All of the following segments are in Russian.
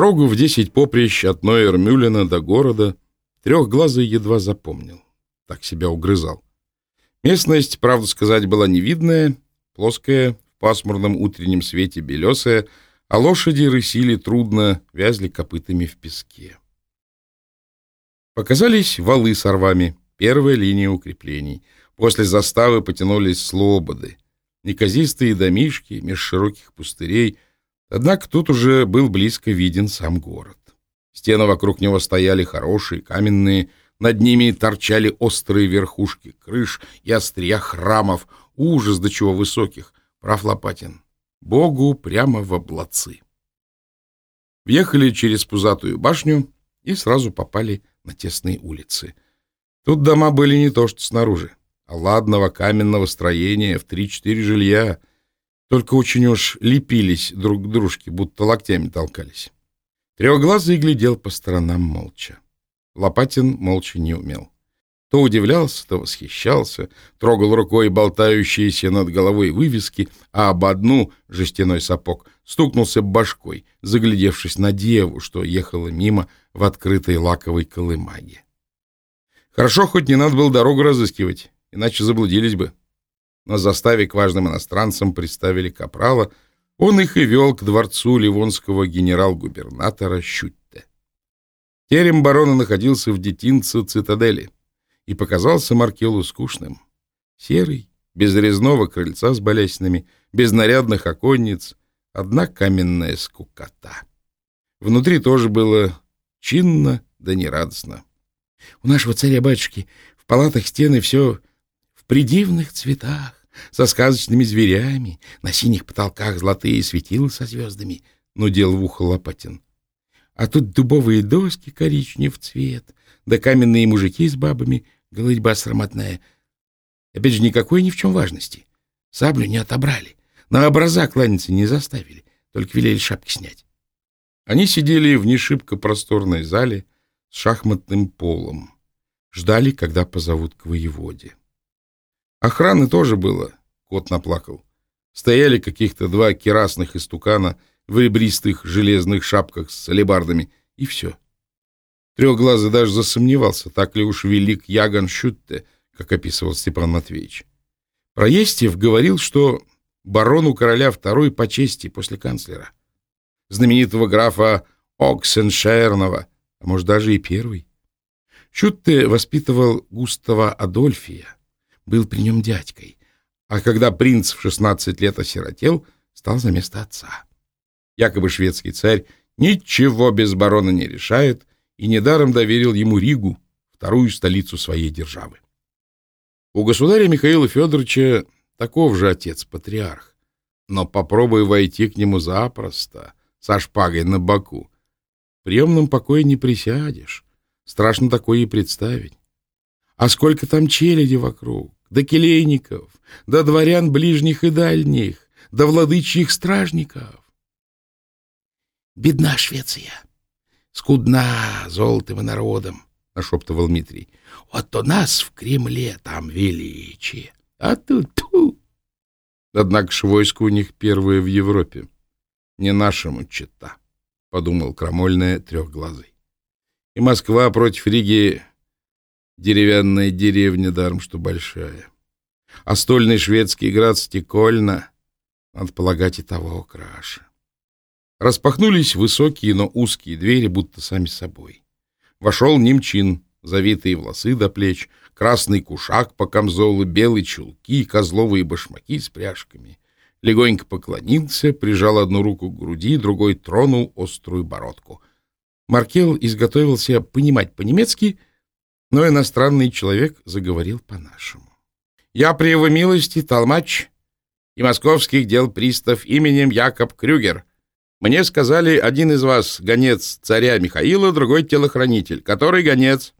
Дорогу в десять поприщ от Нойермюлена до города трехглазый едва запомнил. Так себя угрызал. Местность, правду сказать, была невидная, плоская, в пасмурном утреннем свете белесая, а лошади рысили трудно, вязли копытами в песке. Показались валы с орвами, первая линия укреплений. После заставы потянулись слободы, неказистые домишки меж широких пустырей, однако тут уже был близко виден сам город. Стены вокруг него стояли хорошие, каменные, над ними торчали острые верхушки крыш и острия храмов, ужас до чего высоких, прав Лопатин. Богу прямо в облацы. Въехали через пузатую башню и сразу попали на тесные улицы. Тут дома были не то что снаружи, а ладного каменного строения в три-четыре жилья, только очень уж лепились друг к дружке, будто локтями толкались. Трехглазый глядел по сторонам молча. Лопатин молча не умел. То удивлялся, то восхищался, трогал рукой болтающиеся над головой вывески, а об одну, жестяной сапог, стукнулся башкой, заглядевшись на деву, что ехала мимо в открытой лаковой колымаге. Хорошо, хоть не надо было дорогу разыскивать, иначе заблудились бы. На заставе к важным иностранцам представили капрала, он их и вел к дворцу ливонского генерал-губернатора Щутте. Терем барона находился в детинце цитадели и показался Маркелу скучным. Серый, без резного крыльца с балясинами, без нарядных оконниц, одна каменная скукота. Внутри тоже было чинно да нерадостно. У нашего царя-батюшки в палатах стены все в придивных цветах, со сказочными зверями, на синих потолках золотые светила со звездами, — нудел в ухо Лопатин. А тут дубовые доски коричнев цвет, да каменные мужики с бабами — голытьба срамотная. Опять же, никакой ни в чем важности. Саблю не отобрали, на образа кланяться не заставили, только велели шапки снять. Они сидели в нешибко просторной зале с шахматным полом. Ждали, когда позовут к воеводе. Охраны тоже было, кот наплакал. Стояли каких-то два керасных истукана в ребристых железных шапках с алебардами, и все. Трехглазый даже засомневался, так ли уж велик Яган Шютте, как описывал Степан Матвеевич. Проестьев говорил, что барону короля второй по чести после канцлера. Знаменитого графа Оксеншернова, а может даже и первый. Шютте воспитывал Густава Адольфия, был при нем дядькой, а когда принц в 16 лет осиротел, стал за место отца. Якобы шведский царь ничего без барона не решает, и недаром доверил ему Ригу, вторую столицу своей державы. У государя Михаила Федоровича таков же отец-патриарх, но попробуй войти к нему запросто, со шпагой на боку. В приемном покое не присядешь, страшно такое и представить. А сколько там челяди вокруг, да келейников, да дворян ближних и дальних, да владычьих стражников. Бедна Швеция, скудна золотым и народом, — нашептывал Дмитрий. — Вот у нас в Кремле там величие, а тут тьфу. Однако ж войско у них первое в Европе. Не нашему чета, — подумал крамольная трехглазый. И Москва против Риги деревянная деревня, даром что большая. А стольный шведский град Стекольна, надо полагать, и того краше. Распахнулись высокие, но узкие двери, будто сами собой. Вошел немчин, завитые волосы до плеч, красный кушак по камзолу, белые чулки, козловые башмаки с пряжками. Легонько поклонился, прижал одну руку к груди, другой тронул острую бородку. Маркел изготовился понимать по-немецки, но иностранный человек заговорил по-нашему. «Я при его милости толмач и московских дел пристав именем Якоб Крюгер», мне сказали, один из вас — гонец царя Михаила, другой — телохранитель. Который гонец?»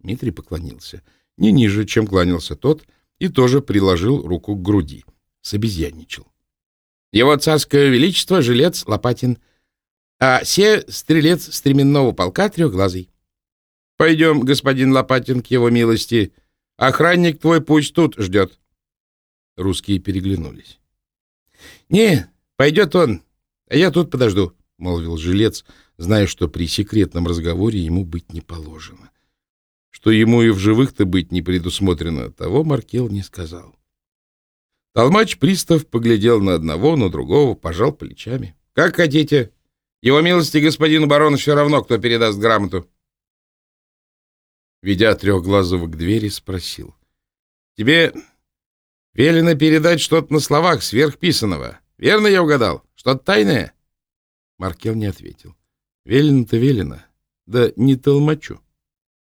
Дмитрий поклонился. Не ниже, чем кланялся тот, и тоже приложил руку к груди. Собезьянничал. «Его царское величество — жилец Лопатин, а се — стрелец стременного полка трехглазый. Пойдем, господин Лопатин, к его милости. Охранник твой пусть тут ждет». Русские переглянулись. «Не, пойдет он, а я тут подожду, — молвил жилец, зная, что при секретном разговоре ему быть не положено. Что ему и в живых-то быть не предусмотрено, того Маркел не сказал. Толмач-пристав поглядел на одного, на другого, пожал плечами. — Как хотите. Его милости господину барону все равно, кто передаст грамоту. Ведя Трехглазого к двери, спросил. — Тебе велено передать что-то на словах сверхписанного. Верно я угадал? Что-то тайное? Маркел не ответил. — Велено-то велено. Да не толмачу.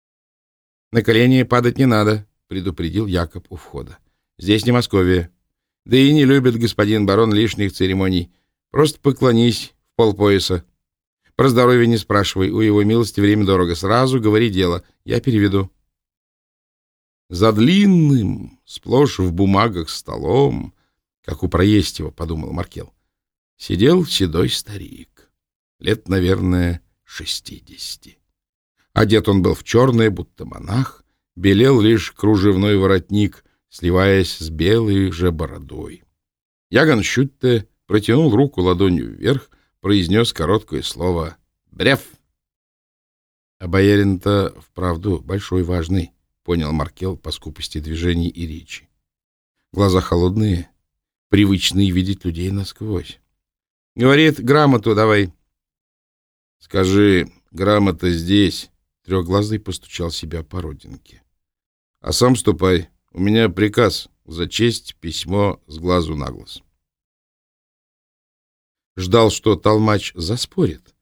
— На колени падать не надо, — предупредил Якоб у входа. — Здесь не Московия. Да и не любит господин барон лишних церемоний. Просто поклонись в полпояса. Про здоровье не спрашивай, у его милости время дорого. Сразу говори дело, я переведу. За длинным, сплошь в бумагах столом, как у Проестева, подумал Маркел, сидел седой старик, лет, наверное, шестидесяти. Одет он был в черное, будто монах, белел лишь кружевной воротник, сливаясь с белой же бородой. Яган Щутте протянул руку ладонью вверх, произнес короткое слово «Брев». А боярин-то вправду большой важный, понял Маркел по скупости движений и речи. Глаза холодные, привычные видеть людей насквозь. Говорит, грамоту давай. Скажи, грамота здесь. Трехглазый постучал себя по родинке. А сам ступай. У меня приказ зачесть письмо с глазу на глаз. Ждал, что толмач заспорит.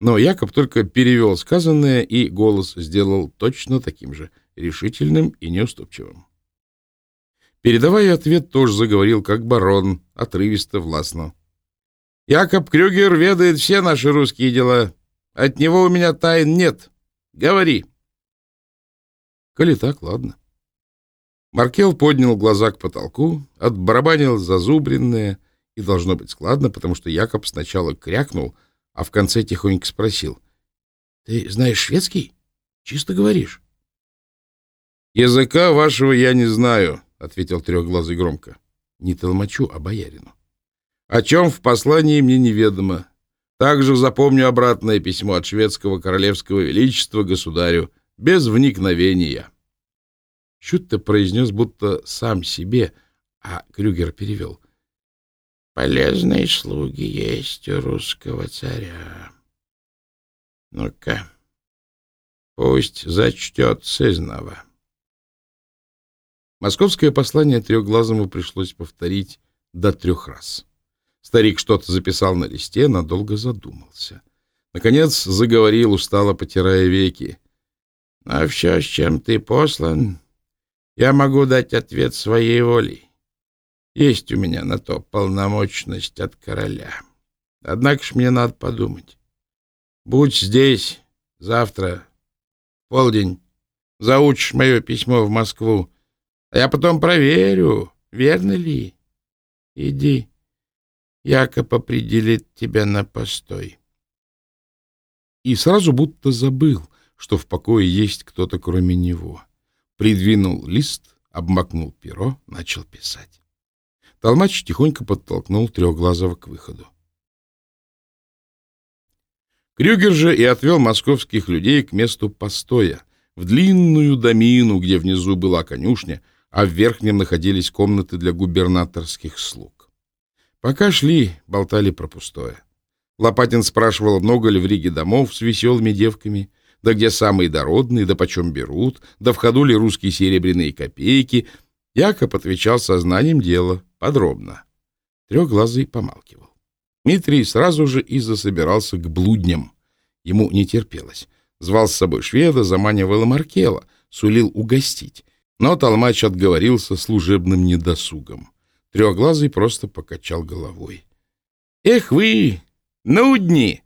Но Якоб только перевел сказанное, и голос сделал точно таким же, решительным и неуступчивым. Передавая ответ, тоже заговорил, как барон, отрывисто, властно. «Якоб Крюгер ведает все наши русские дела. От него у меня тайн нет. Говори». «Коли так, ладно». Маркел поднял глаза к потолку, отбарабанил зазубренное, и должно быть складно, потому что Якоб сначала крякнул, а в конце тихонько спросил. — Ты знаешь шведский? Чисто говоришь? — Языка вашего я не знаю, — ответил трехглазый громко. — Не толмачу, а боярину. — О чем в послании мне неведомо. Также запомню обратное письмо от шведского королевского величества государю, без вникновения. Щут-то произнес, будто сам себе, а Крюгер перевел. «Полезные слуги есть у русского царя. Ну-ка, пусть зачтет сызнова». Московское послание трехглазому пришлось повторить до трех раз. Старик что-то записал на листе, надолго задумался. Наконец заговорил, устало потирая веки. — А все, с чем ты послан, я могу дать ответ своей волей. Есть у меня на то полномочность от короля. Однако ж мне надо подумать. Будь здесь завтра, полдень, заучишь мое письмо в Москву, а я потом проверю, верно ли. Иди, Якоб определит тебя на постой. И сразу будто забыл, что в покое есть кто-то кроме него. — придвинул лист, обмакнул перо, начал писать. Толмач тихонько подтолкнул Трехглазого к выходу. Крюгер же и отвел московских людей к месту постоя, в длинную домину, где внизу была конюшня, а в верхнем находились комнаты для губернаторских слуг. Пока шли, болтали про пустое. Лопатин спрашивал, много ли в Риге домов с веселыми девками — да где самые дородные, да почем берут, да в ходу ли русские серебряные копейки. Якоб отвечал сознанием дела, подробно. Трехглазый помалкивал. Дмитрий сразу же и засобирался к блудням. Ему не терпелось. Звал с собой шведа, заманивал Маркела, сулил угостить. Но толмач отговорился служебным недосугом. Трехглазый просто покачал головой. — Эх вы, нудни!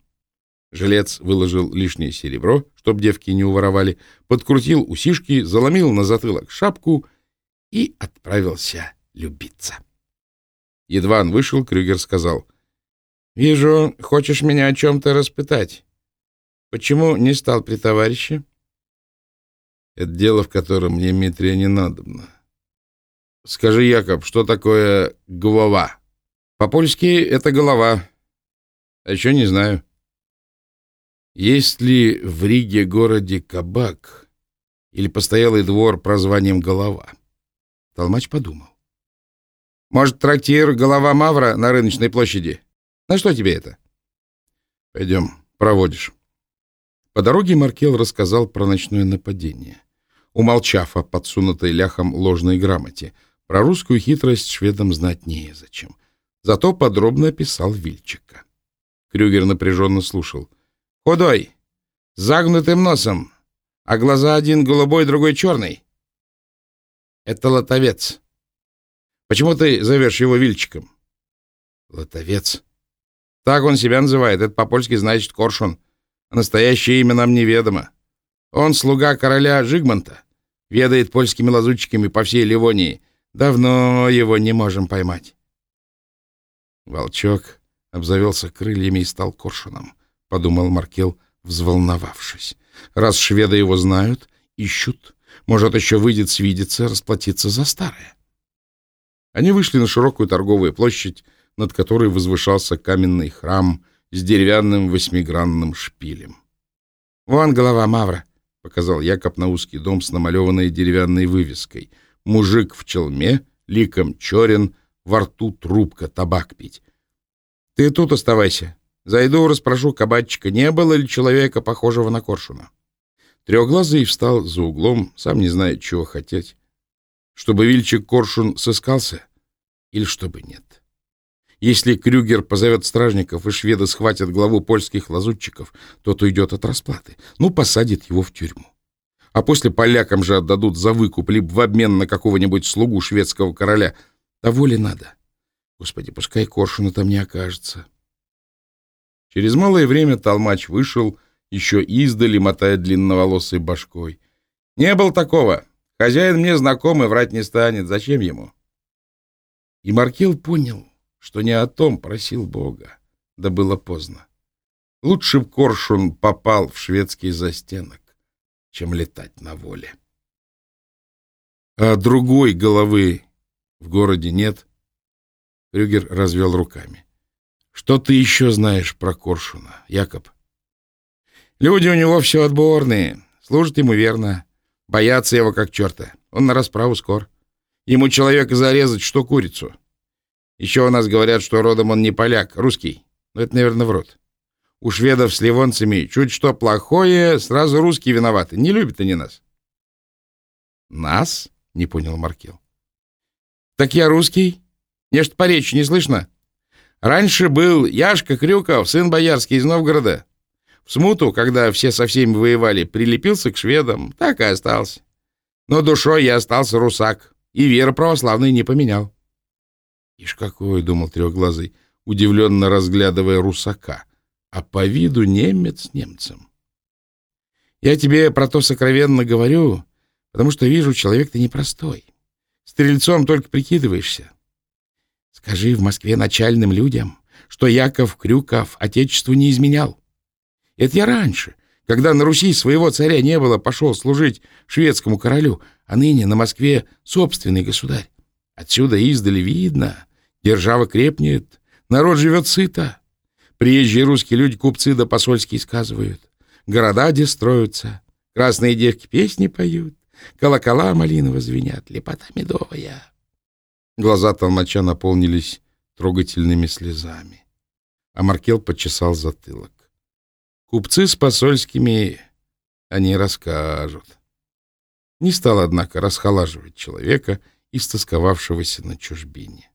Жилец выложил лишнее серебро, чтоб девки не уворовали, подкрутил усишки, заломил на затылок шапку и отправился любиться. Едва он вышел, Крюгер сказал, «Вижу, хочешь меня о чем-то распытать. Почему не стал при товарище?» «Это дело, в котором мне Митрия не надобно. Скажи, Якоб, что такое голова?» «По-польски это голова. А еще не знаю». Есть ли в Риге городе кабак или постоялый двор прозванием «Голова»? Толмач подумал. Может, трактир «Голова Мавра» на рыночной площади? На что тебе это? Пойдем, проводишь. По дороге Маркел рассказал про ночное нападение, умолчав о подсунутой ляхом ложной грамоте. Про русскую хитрость шведам знать незачем. Зато подробно описал Вильчика. Крюгер напряженно слушал. «Худой, с загнутым носом, а глаза один голубой, другой черный. Это лотовец. Почему ты зовешь его Вильчиком?» «Лотовец. Так он себя называет. Это по-польски значит коршун. настоящее имя нам неведомо. Он слуга короля Жигмонта. Ведает польскими лазутчиками по всей Ливонии. Давно его не можем поймать». Волчок обзавелся крыльями и стал коршуном, — подумал Маркел, взволновавшись. Раз шведы его знают, ищут, может, еще выйдет свидеться, расплатиться за старое. Они вышли на широкую торговую площадь, над которой возвышался каменный храм с деревянным восьмигранным шпилем. «Вон голова Мавра», — показал Якоб на узкий дом с намалеванной деревянной вывеской. Мужик в челме, ликом черен, во рту трубка, табак пить. «Ты тут оставайся. Зайду, расспрошу кабачика, не было ли человека, похожего на коршуна». Трехглазый встал за углом, сам не знает, чего хотеть. Чтобы Вильчик-коршун сыскался или чтобы нет. Если Крюгер позовет стражников и шведы схватят главу польских лазутчиков, тот уйдет от расплаты. Ну, посадит его в тюрьму. А после полякам же отдадут за выкуп, либо в обмен на какого-нибудь слугу шведского короля. Того ли надо? Господи, пускай коршуна там не окажется. Через малое время толмач вышел, еще издали, мотая длинноволосой башкой. «Не был такого. Хозяин мне знакомый, врать не станет. Зачем ему?» И Маркел понял, что не о том просил Бога. Да было поздно. Лучше б Коршун попал в шведский застенок, чем летать на воле. А другой головы в городе нет. Рюгер развел руками. Что ты еще знаешь про Коршуна, Якоб? Люди у него все отборные, служат ему верно, боятся его как черта. Он на расправу скор. Ему человека зарезать, что курицу. Еще у нас говорят, что родом он не поляк, русский. Но это, наверное, в рот. У шведов с ливонцами чуть что плохое, сразу русские виноваты. Не любят они нас. Нас? Не понял Маркел. Так я русский. Нечто по речи не слышно. Раньше был Яшка Крюков, сын боярский из Новгорода. В смуту, когда все со всеми воевали, прилепился к шведам, так и остался. Но душой я остался русак, и вера православной не поменял. Ишь какой, — думал трехглазый, удивленно разглядывая русака, а по виду немец немцем. Я тебе про то сокровенно говорю, потому что вижу, человек ты непростой. Стрельцом только прикидываешься. Скажи в Москве начальным людям, что Яков Крюков отечеству не изменял. Это я раньше, когда на Руси своего царя не было, пошел служить шведскому королю, а ныне на Москве собственный государь. Отсюда издали видно, держава крепнет, народ живет сыто. Приезжие русские люди купцы да посольские сказывают. Города где строятся, красные девки песни поют, колокола малиново звенят, лепота медовая. Глаза толмача наполнились трогательными слезами, а Маркел почесал затылок. Купцы с посольскими они расскажут. Не стал, однако, расхолаживать человека, истосковавшегося на чужбине.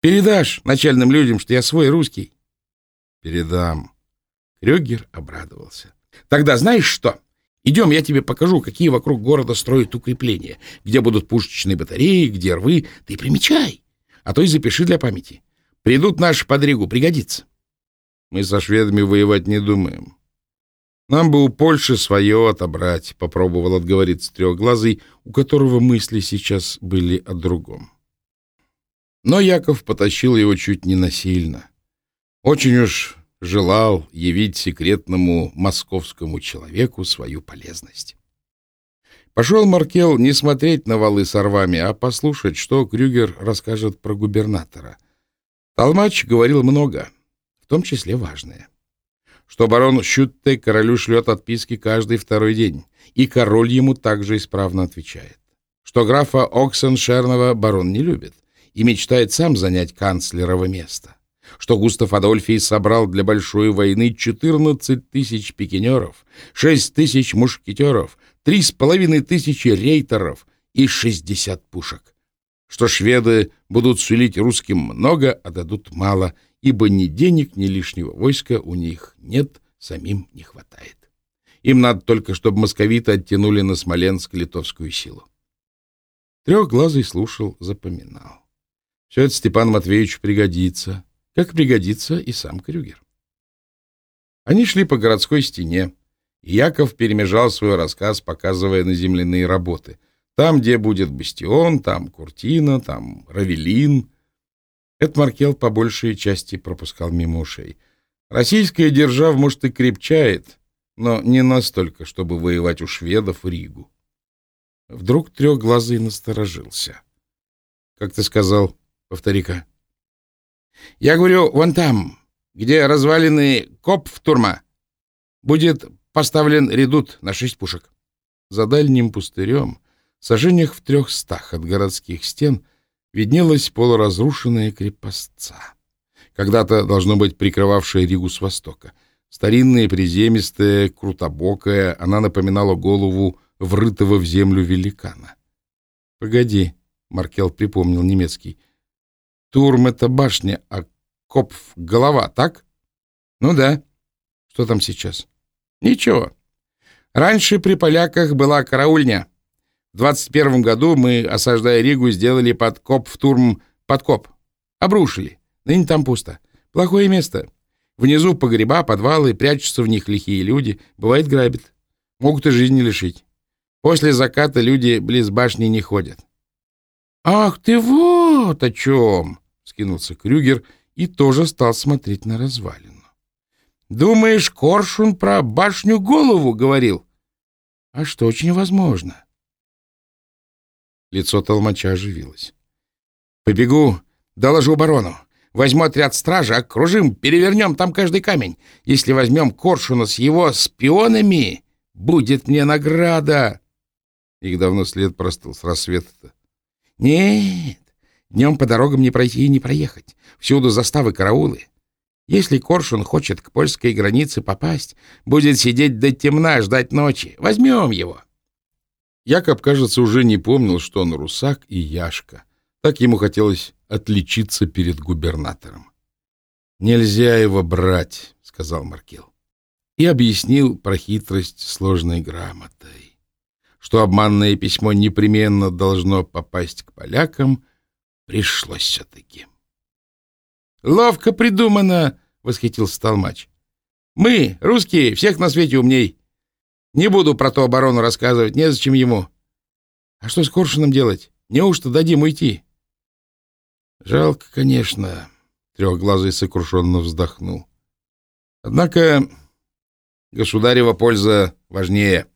«Передашь начальным людям, что я свой русский?» «Передам». Крюгер обрадовался. «Тогда знаешь что? Идем, я тебе покажу, какие вокруг города строят укрепления, где будут пушечные батареи, где рвы. Ты примечай, а то и запиши для памяти. Придут наши под Ригу, пригодится». Мы со шведами воевать не думаем. Нам бы у Польши свое отобрать, — попробовал отговориться трехглазый, у которого мысли сейчас были о другом. Но Яков потащил его чуть не насильно. Очень уж желал явить секретному московскому человеку свою полезность. Пошел Маркел не смотреть на валы с орвами, а послушать, что Крюгер расскажет про губернатора. Толмач говорил много — в том числе важное. что барон Щутте королю шлет отписки каждый второй день, и король ему также исправно отвечает, что графа Оксеншернова барон не любит и мечтает сам занять канцлерово место, что Густав Адольфий собрал для большой войны 14 тысяч пикинеров, 6 тысяч мушкетеров, три с половиной тысячи рейтеров и 60 пушек, что шведы будут сулить русским много, а дадут мало, ибо ни денег, ни лишнего войска у них нет, самим не хватает. Им надо только, чтобы московиты оттянули на Смоленск литовскую силу. Трехглазый слушал, запоминал. Все это Степан Матвеевич пригодится, как пригодится и сам Крюгер. Они шли по городской стене, и Яков перемежал свой рассказ, показывая на земляные работы. Там, где будет бастион, там Куртина, там Равелин. Это Маркел по большей части пропускал мимо ушей. Российская держава, может, и крепчает, но не настолько, чтобы воевать у шведов в Ригу. Вдруг трехглазый насторожился. — Как ты сказал? Повтори-ка. — Я говорю, вон там, где развалины Копф-турма, будет поставлен редут на шесть пушек. За дальним пустырем, сожжениях в трехстах от городских стен, виднелась полуразрушенная крепостца. Когда-то, должно быть, прикрывавшая Ригу с востока. Старинная, приземистая, крутобокая, она напоминала голову врытого в землю великана. — Погоди, — Маркел припомнил немецкий, — Турм — это башня, а Копф — голова, так? — Ну да. Что там сейчас? — Ничего. Раньше при поляках была караульня. В 21 году мы, осаждая Ригу, сделали под Копф-Турм подкоп. Обрушили. Ныне там пусто. Плохое место. Внизу погреба, подвалы, прячутся в них лихие люди. Бывает, грабят. Могут и жизни лишить. После заката люди близ башни не ходят. — Ах ты вот о чем! — скинулся Крюгер и тоже стал смотреть на развалину. — Думаешь, Коршун про башню голову говорил? — А что, очень возможно. Лицо толмача оживилось. — Побегу, доложу барону. Возьму отряд стражи, окружим, перевернем там каждый камень. Если возьмем Коршуна с его спионами, будет мне награда. Их давно след простыл с рассвета-то. Нет, днем по дорогам не пройти и не проехать. Всюду заставы караулы. Если Коршун хочет к польской границе попасть, будет сидеть до темна, ждать ночи. Возьмем его. Якоб, кажется, уже не помнил, что он русак и Яшка. Так ему хотелось отличиться перед губернатором. «Нельзя его брать», — сказал Маркел. И объяснил про хитрость сложной грамотой что обманное письмо непременно должно попасть к полякам, пришлось все-таки. «Ловко придумано!» — восхитился Толмач. «Мы, русские, всех на свете умней. Не буду про то оборону рассказывать, незачем ему. А что с Коршуном делать? Неужто дадим уйти?» «Жалко, конечно», — трехглазый сокрушенно вздохнул. «Однако государева польза важнее».